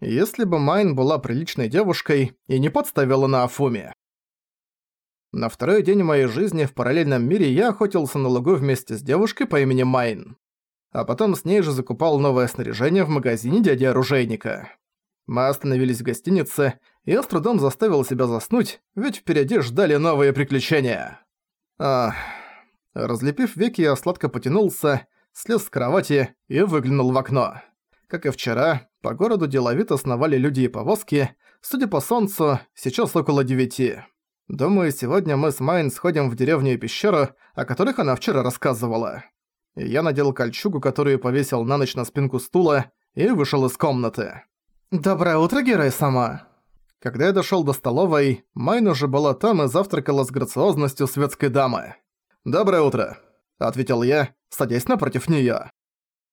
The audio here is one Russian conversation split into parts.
если бы Майн была приличной девушкой и не подставила Наофуми. На второй день моей жизни в параллельном мире я охотился на лугу вместе с девушкой по имени Майн. А потом с ней же закупал новое снаряжение в магазине дяди-оружейника. Мы остановились в гостинице, и я с трудом заставил себя заснуть, ведь впереди ждали новые приключения. Ах... Разлепив веки, я сладко потянулся, слез с кровати и выглянул в окно. Как и вчера, по городу деловито сновали люди и повозки, судя по солнцу, сейчас около девяти. Думаю, сегодня мы с Майн сходим в деревню и пещеру, о которых она вчера рассказывала. И я надел кольчугу, которую повесил на ночь на спинку стула, и вышел из комнаты. «Доброе утро, Герой сама!» Когда я дошёл до столовой, Майн уже была там и завтракала с грациозностью светской дамы. «Доброе утро», — ответил я, садясь напротив неё.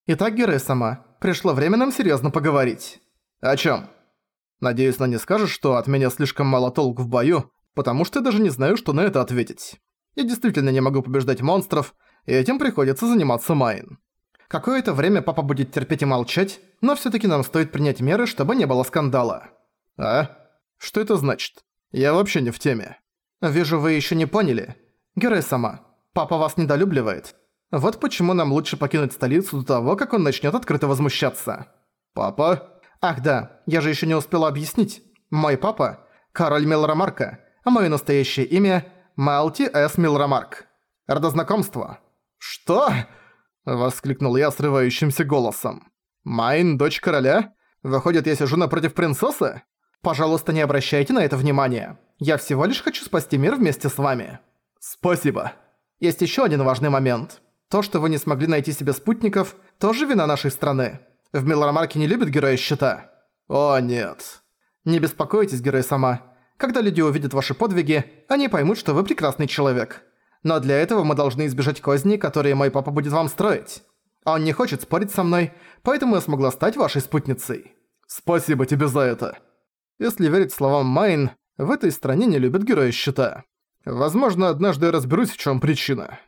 «Итак, Герой сама, пришло время нам серьёзно поговорить». «О чём?» «Надеюсь, она не скажет, что от меня слишком мало толк в бою, потому что я даже не знаю, что на это ответить. Я действительно не могу побеждать монстров, и этим приходится заниматься Майн. Какое-то время папа будет терпеть и молчать, но всё-таки нам стоит принять меры, чтобы не было скандала. А? Что это значит? Я вообще не в теме. Вижу, вы ещё не поняли. Герой сама, папа вас недолюбливает. Вот почему нам лучше покинуть столицу до того, как он начнёт открыто возмущаться. Папа? Ах да, я же ещё не успела объяснить. Мой папа – король Мелромарка, а моё настоящее имя – Малти С. Милромарк. Родознакомство. «Что?» – воскликнул я срывающимся голосом. «Майн, дочь короля? Выходит, я сижу напротив принцессы? Пожалуйста, не обращайте на это внимания. Я всего лишь хочу спасти мир вместе с вами». «Спасибо». Есть ещё один важный момент. То, что вы не смогли найти себе спутников, тоже вина нашей страны. В Милромарке не любят героя щита. О, нет. Не беспокойтесь, герой сама. Когда люди увидят ваши подвиги, они поймут, что вы прекрасный человек. Но для этого мы должны избежать козни, которые мой папа будет вам строить. Он не хочет спорить со мной, поэтому я смогла стать вашей спутницей. Спасибо тебе за это. Если верить словам Майн, в этой стране не любят героя щита. Возможно, однажды я разберусь, в чем причина.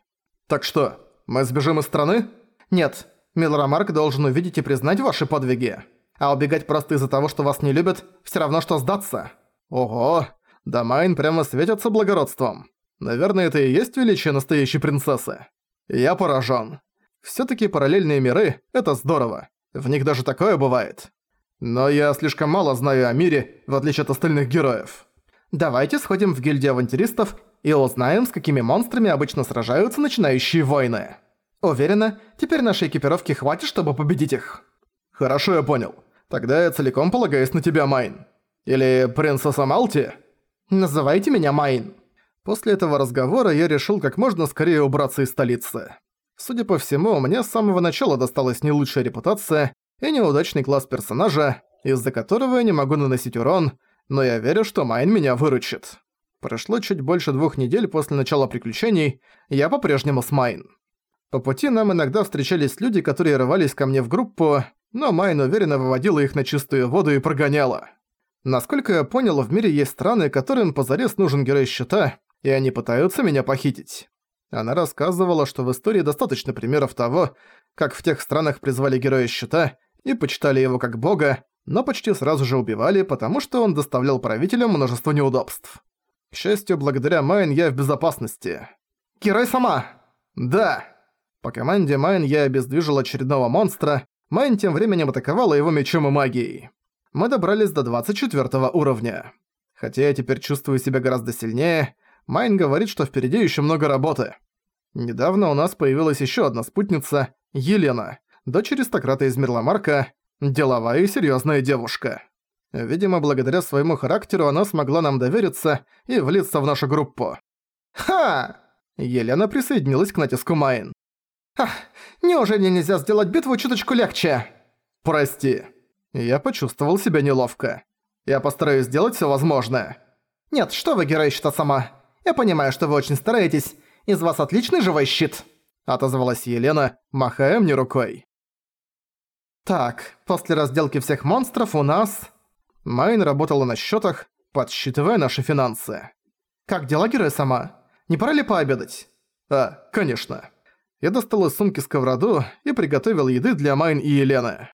Так что, мы сбежим из страны? Нет. Мелромарк должен увидеть и признать ваши подвиги. А убегать просто из-за того, что вас не любят, все равно, что сдаться. Ого, да Майн прямо светится благородством. Наверное, это и есть величие настоящей принцессы. Я поражен. все таки параллельные миры — это здорово. В них даже такое бывает. Но я слишком мало знаю о мире, в отличие от остальных героев. Давайте сходим в гильдию авантюристов и узнаем, с какими монстрами обычно сражаются начинающие войны. Уверена, теперь нашей экипировки хватит, чтобы победить их. Хорошо, я понял. Тогда я целиком полагаюсь на тебя, Майн. Или принцесса Малти? Называйте меня Майн. После этого разговора я решил как можно скорее убраться из столицы. Судя по всему, мне с самого начала досталась не лучшая репутация и неудачный класс персонажа, из-за которого я не могу наносить урон, но я верю, что Майн меня выручит. Прошло чуть больше двух недель после начала приключений, я по-прежнему с Майн. По пути нам иногда встречались люди, которые рвались ко мне в группу, но Майн уверенно выводила их на чистую воду и прогоняла. Насколько я понял, в мире есть страны, которым позарез нужен герой щита, и они пытаются меня похитить. Она рассказывала, что в истории достаточно примеров того, как в тех странах призвали героя щита и почитали его как бога, но почти сразу же убивали, потому что он доставлял правителям множество неудобств. К счастью, благодаря Майн я в безопасности. «Герой сама!» «Да!» По команде Майн я обездвижил очередного монстра, Майн тем временем атаковала его мечом и магией. Мы добрались до 24 уровня. Хотя я теперь чувствую себя гораздо сильнее, Майн говорит, что впереди еще много работы. Недавно у нас появилась еще одна спутница, Елена, дочь аристократа из Мирломарка, деловая и серьезная девушка. Видимо, благодаря своему характеру она смогла нам довериться и влиться в нашу группу. «Ха!» Елена присоединилась к натиску Майн. «Ах, неужели нельзя сделать битву чуточку легче?» «Прости». Я почувствовал себя неловко. Я постараюсь сделать все возможное. «Нет, что вы, герой щита сама. Я понимаю, что вы очень стараетесь. Из вас отличный живой щит», — отозвалась Елена, махая мне рукой. «Так, после разделки всех монстров у нас...» Майн работала на счетах, подсчитывая наши финансы. «Как дела, герой сама? Не пора ли пообедать?» «А, конечно». Я достал из сумки сковороду и приготовил еды для Майн и Елены.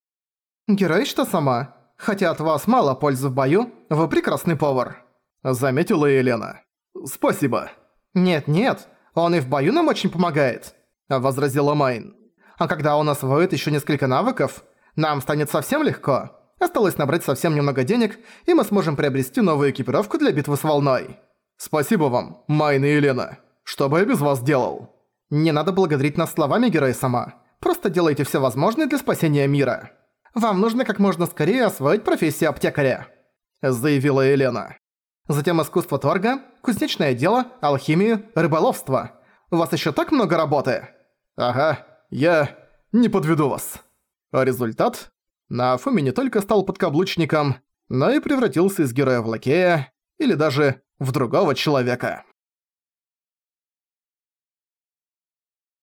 «Герой щита сама? Хотя от вас мало пользы в бою, вы прекрасный повар», — заметила Елена. «Спасибо». «Нет-нет, он и в бою нам очень помогает», — возразила Майн. «А когда он освоит еще несколько навыков, нам станет совсем легко. Осталось набрать совсем немного денег, и мы сможем приобрести новую экипировку для битвы с волной». «Спасибо вам, Майн и Елена. Что бы я без вас делал?» «Не надо благодарить нас словами, герой сама. Просто делайте все возможное для спасения мира. Вам нужно как можно скорее освоить профессию аптекаря», — заявила Елена. «Затем искусство торга, кузнечное дело, алхимию, рыболовство. У вас еще так много работы?» «Ага, я не подведу вас». А результат? Нафуми не только стал подкаблучником, но и превратился из героя в лакея или даже в другого человека.